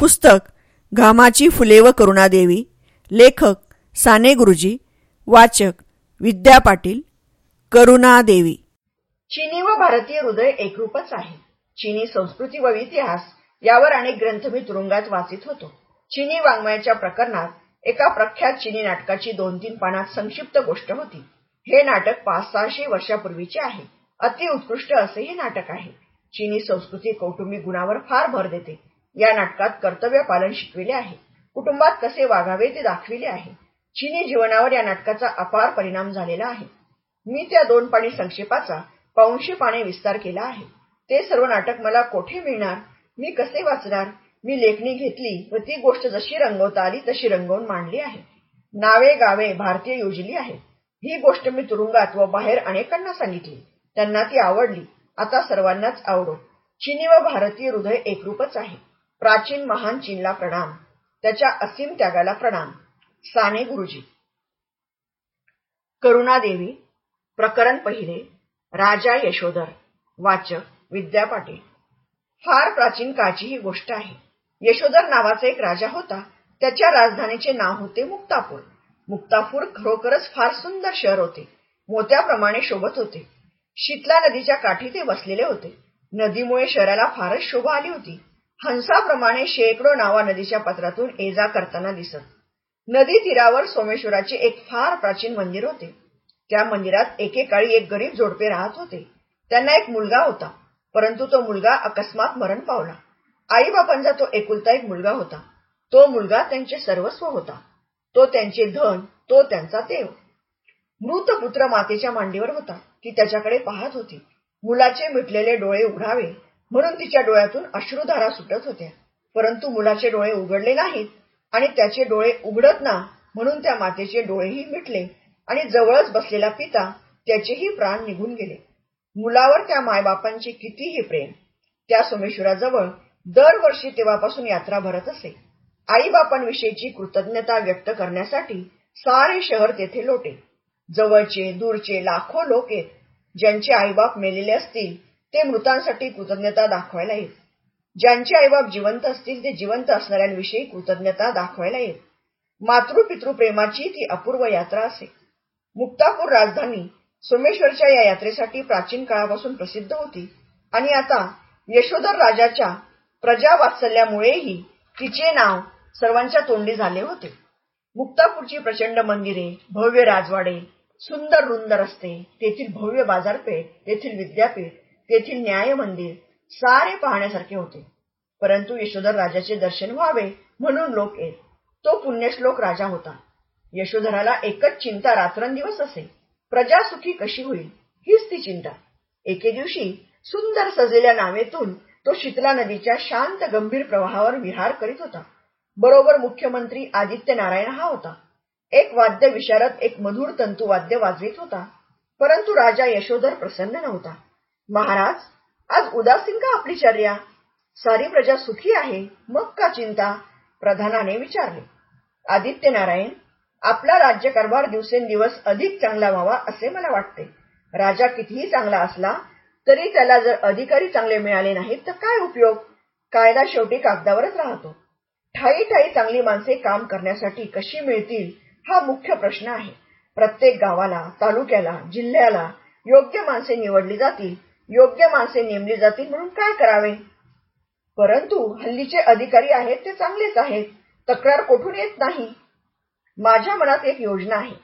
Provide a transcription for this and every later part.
पुस्तक घामाची फुले व करुणादेवी लेखक साने गुरुजी वाचक विद्या पाटील करुणादेवी. चिनी व भारतीय हृदय एकरूपच आहे. चिनी संस्कृती व इतिहास यावर अनेक ग्रंथ मी तुरुंगात वाचित होतो. चिनी वाङ्मयाच्या प्रकरणात एका प्रख्यात चिनी नाटकाची दोन तीन पानात संक्षिप्त गोष्ट होती. हे नाटक पाच सहाशे वर्षापूर्वीचे आहे. अति उत्कृष्ट असे हे नाटक आहे. चिनी संस्कृती कौटुंबिक गुणावर फार भर देते. या नाटकात कर्तव्य पालन शिकविले आहे. कुटुंबात कसे वागावे ते दाखविले आहे. चिनी जीवनावर या नाटकाचा अपार परिणाम झालेला आहे. मी त्या दोन पाणी संक्षेपाचा पाऊनशे पाने विस्तार केला आहे. ते सर्व नाटक मला कोठे मिळणार? मी कसे वाचणार? मी लेखणी घेतली व ती गोष्ट जशी रंगवता आली तशी रंगवून मांडली आहे. नावे गावे भारतीय योजली आहे. ही गोष्ट मी तुरुंगात व बाहेर अनेकांना सांगितली. त्यांना ती आवडली. आता सर्वांनाच आवडो. चिनी व भारतीय हृदय एकरूपच आहे. प्राचीन महान चीनला प्रणाम. त्याच्या असीम त्यागाला प्रणाम. साने गुरुजी. करुणादेवी प्रकरण पहिले राजा यशोधर वाचक विद्या पाटील. फार प्राचीन काळची ही गोष्ट आहे. यशोधर नावाचा एक राजा होता. त्याच्या राजधानीचे नाव होते मुक्तापूर. मुक्तापूर खरोखरच फार सुंदर शहर होते. मोत्याप्रमाणे शोभत होते. शीतला नदीच्या काठी ते वसलेले होते. नदीमुळे शहराला फारच शोभा आली होती. हंसाप्रमाणे शेकडो नावा नदीच्या पत्रातून ये जा करताना दिसत. नदी तीरावर सोमेश्वराचे एक फार प्राचीन मंदिर होते. त्या मंदिरात एकेकाळी एक गरीब जोडपे राहत होते. त्यांना एक मुलगा होता परंतु तो मुलगा अकस्मात मरण पावला. आईबापांचा तो एकुलता एक मुलगा होता. तो मुलगा त्यांचे सर्वस्व होता. तो त्यांचे धन तो त्यांचा देव. मृत पुत्र मातेच्या मांडीवर होता ती त्याच्याकडे पाहत होती. मुलाचे मिटलेले डोळे उघडावे म्हणून तिच्या डोळ्यातून अश्रुधारा सुटत होत्या. परंतु मुलाचे डोळे उघडले नाहीत आणि त्याचे डोळे उघडत ना म्हणून त्या मातेचे डोळेही मिटले आणि जवळच बसलेला पिता त्याचेही प्राण निघून गेले. मुलावर त्या मायबापांचे कितीही प्रेम त्या सोमेश्वराजवळ दरवर्षी तेव्हापासून यात्रा भरत असे. आईबापांविषयीची कृतज्ञता व्यक्त करण्यासाठी सारे शहर तेथे लोटे. जवळचे दूरचे लाखो लोक आहेत ज्यांचे आईबाप मेलेले असतील ते मृतांसाठी कृतज्ञता दाखवायला येत ज्यांचे आईबाप जिवंत असतील ते जिवंत असणाऱ्यांविषयी कृतज्ञता दाखवायला येत मातृपितृ प्रेमाची ती अपूर्व यात्रा असे मुक्तापूर राजधानी सोमेश्वरच्या या यात्रेसाठी प्राचीन काळापासून प्रसिद्ध होती आणि आता यशोधर राजाच्या प्रजावात्सल्यामुळेही तिचे नाव सर्वांच्या तोंडी झाले होते. मुक्तापूरची प्रचंड मंदिरे भव्य राजवाडे सुंदर रुंद रस्ते तेथील भव्य बाजारपेठ तेथील विद्यापीठ तेथील न्याय मंदिर सारे पाहण्यासारखे होते. परंतु यशोधर राजाचे दर्शन व्हावे म्हणून लोक येत. तो पुण्यश्लोक राजा होता. यशोधराला एकच चिंता रात्रंदिवस असे. प्रजा सुखी कशी होईल हीच ती चिंता. एके दिवशी सुंदर सजलेल्या नावेतून तो शीतला नदीच्या शांत गंभीर प्रवाहावर विहार करीत होता. बरोबर मुख्यमंत्री आदित्य नारायण हा होता. एक वाद्य विशारद एक मधुर तंतुवाद्य वाजवित होता. परंतु राजा यशोधर प्रसन्न नव्हता. महाराज आज उदासीन का आपली चर्या? सारी प्रजा सुखी आहे मग का चिंता? प्रधानाने विचारले. आदित्य नारायण आपला राज्यकारभार दिवसेंदिवस अधिक चांगला व्हावा असे मला वाटते. राजा कितीही चांगला असला तरी त्याला जर अधिकारी चांगले मिळाले नाहीत तर काय उपयोग? कायदा शेवटी कागदावरच राहतो. ठाई ठाई चांगली माणसे काम करण्यासाठी कशी मिळतील हा मुख्य प्रश्न आहे. प्रत्येक गावाला तालुक्याला जिल्ह्याला योग्य माणसे निवडली जातील योग्य माणसे नेमली जातील म्हणून काय करावे? परंतु हल्लीचे अधिकारी आहेत ते चांगलेच आहेत. तक्रार कोठून येत नाही? माझ्या मनात एक योजना आहे.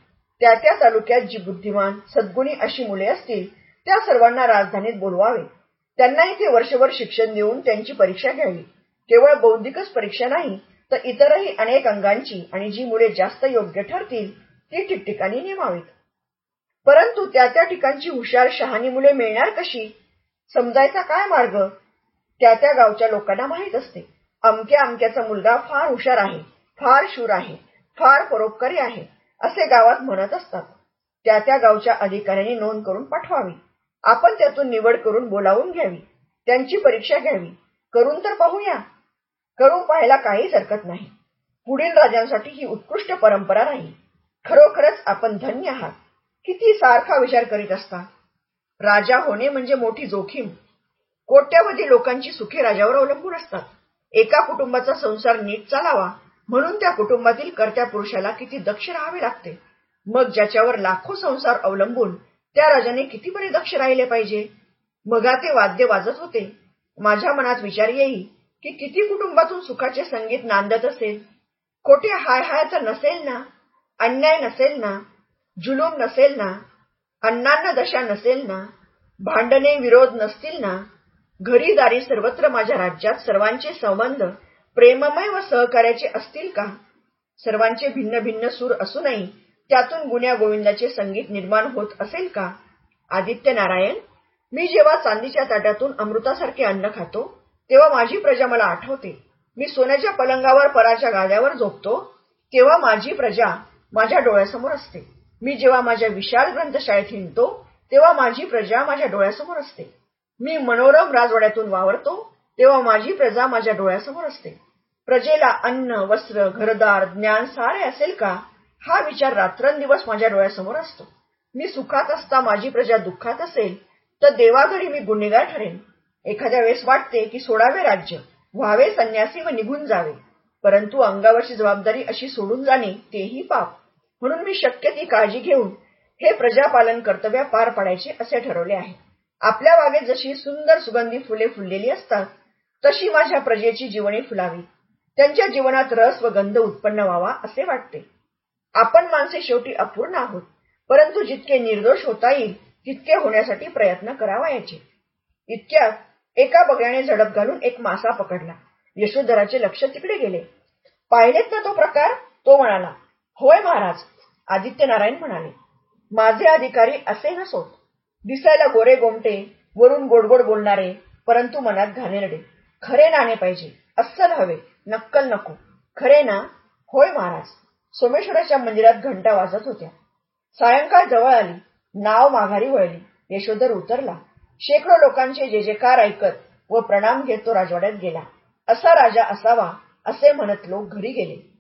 त्या त्या तालुक्यात जी बुद्धिमान सद्गुणी अशी मुले असतील त्या सर्वांना राजधानीत बोलवावे. त्यांना इथे वर्षभर शिक्षण देऊन त्यांची परीक्षा घ्यावी. केवळ बौद्धिकच परीक्षा नाही तर इतरही अनेक अंगांची आणि जी मुले जास्त योग्य ठरतील ती ठिकठिकाणी नेमावीत. परंतु त्या त्या ठिकाणची हुशार शहाणी मुले मिळणार कशी? समजायचा काय मार्ग? त्या त्या गावच्या लोकांना माहीत असते. अमक्या अमक्याचा मुलगा फार हुशार आहे फार शूर आहे फार परोपकारी आहे असे गावात म्हणत असतात. त्या त्या गावच्या अधिकाऱ्यांनी नोंद करून पाठवावी. आपण त्यातून निवड करून बोलावून घ्यावी. त्यांची परीक्षा घ्यावी. करून तर पाहूया. करून पाहायला काहीच हरकत नाही. पुढील राजांसाठी ही उत्कृष्ट परंपरा नाही खरोखरच आपण धन्य आहात. किती सारखा विचार करीत असता. राजा होणे म्हणजे मोठी जोखीम. कोट्यावधी लोकांची सुखे राजावर अवलंबून असतात. एका कुटुंबाचा संसार नीट चालावा म्हणून त्या कुटुंबातील कर्त्या पुरुषाला किती दक्ष राहावे लागते. मग ज्याच्यावर लाखो संसार अवलंबून त्या राजाने किती बरे दक्ष राहिले पाहिजे? मगा ते वाद्य वाजत होते. माझ्या मनात विचार येई की किती कुटुंबातून सुखाचे संगीत नांदत असेल? कोठे हाय हाय तर नसेल ना? अन्याय नसेल ना? जुलूम नसेल ना अण्णांना दशा नसेल ना भांडणे विरोध नसतील ना घरी दारी सर्वत्र माझ्या राज्यात सर्वांचे संबंध प्रेममय व सहकार्याचे असतील का? सर्वांचे भिन्न भिन्न सूर असूनही त्यातून गुण्या गोविंदाचे संगीत निर्माण होत असेल का? आदित्य नारायण मी जेव्हा चांदीच्या ताट्यातून अमृतासारखे अन्न खातो तेव्हा माझी प्रजा मला आठवते. मी सोन्याच्या पलंगावर पराच्या गाद्यावर झोपतो तेव्हा माझी प्रजा माझ्या डोळ्यासमोर असते. मी जेव्हा माझ्या विशाल ग्रंथशाळेत हिंडतो तेव्हा माझी प्रजा माझ्या डोळ्यासमोर असते. मी मनोरम राजवाड्यातून वावरतो तेव्हा माझी प्रजा माझ्या डोळ्यासमोर असते. प्रजेला अन्न वस्त्र घरदार ज्ञान सारे असेल का? हा विचार रात्रंदिवस माझ्या डोळ्यासमोर असतो. मी सुखात असता माझी प्रजा दुःखात असेल तर देवाघरी मी गुन्हेगार ठरेन. एखाद्या वेळेस वाटते की सोडावे राज्य व्हावे संन्यासी व निघून जावे. परंतु अंगावरची जबाबदारी अशी सोडून जाणे तेही पाप. म्हणून मी शक्य ती काळजी घेऊन हे प्रजापालन कर्तव्य पार पाडायचे असे ठरवले आहे. आपल्या बागेत जशी सुंदर सुगंधी फुले फुललेली असतात तशी माझ्या प्रजेची जीवने फुलावी. त्यांच्या जीवनात रस व गंध उत्पन्न व्हावा असे वाटते. आपण माणसे शेवटी अपूर्ण आहोत परंतु जितके निर्दोष होता येईल तितके होण्यासाठी प्रयत्न करावा याचे इतक्यात एका बगळ्याने झडप घालून एक मासा पकडला. यशोधराचे लक्ष तिकडे गेले. पाहिलेत ना तो प्रकार? तो म्हणाला होय महाराज आदित्य नारायण म्हणाले. माझे अधिकारी असे नसोत दिसायला गोरे गोमटे वरून गोडगोड बोलणारे परंतु मनात घाणेरडे. खरे नाणे पाहिजे अस्सल हवे नक्कल नको. खरे ना? होय महाराज. सोमेश्वराच्या मंदिरात घंटा वाजत होत्या. सायंकाळ जवळ आली नाव माघारी वळली यशोधर उतरला. शेकडो लोकांचे जे जेकार ऐकत व प्रणाम घेत तो राजवाड्यात गेला. असा राजा असावा असे म्हणत लोक घरी गेले.